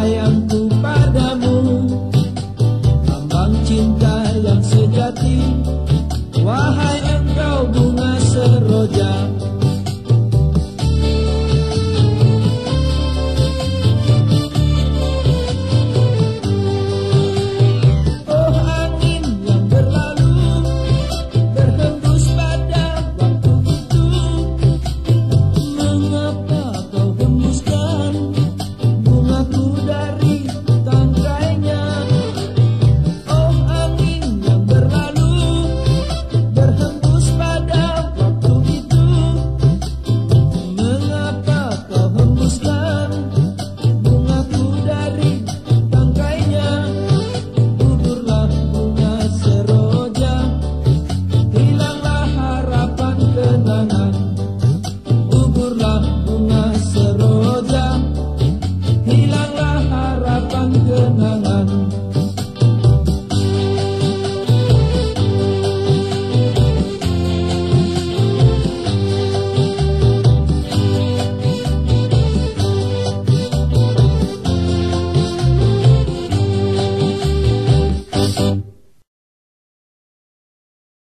sayangku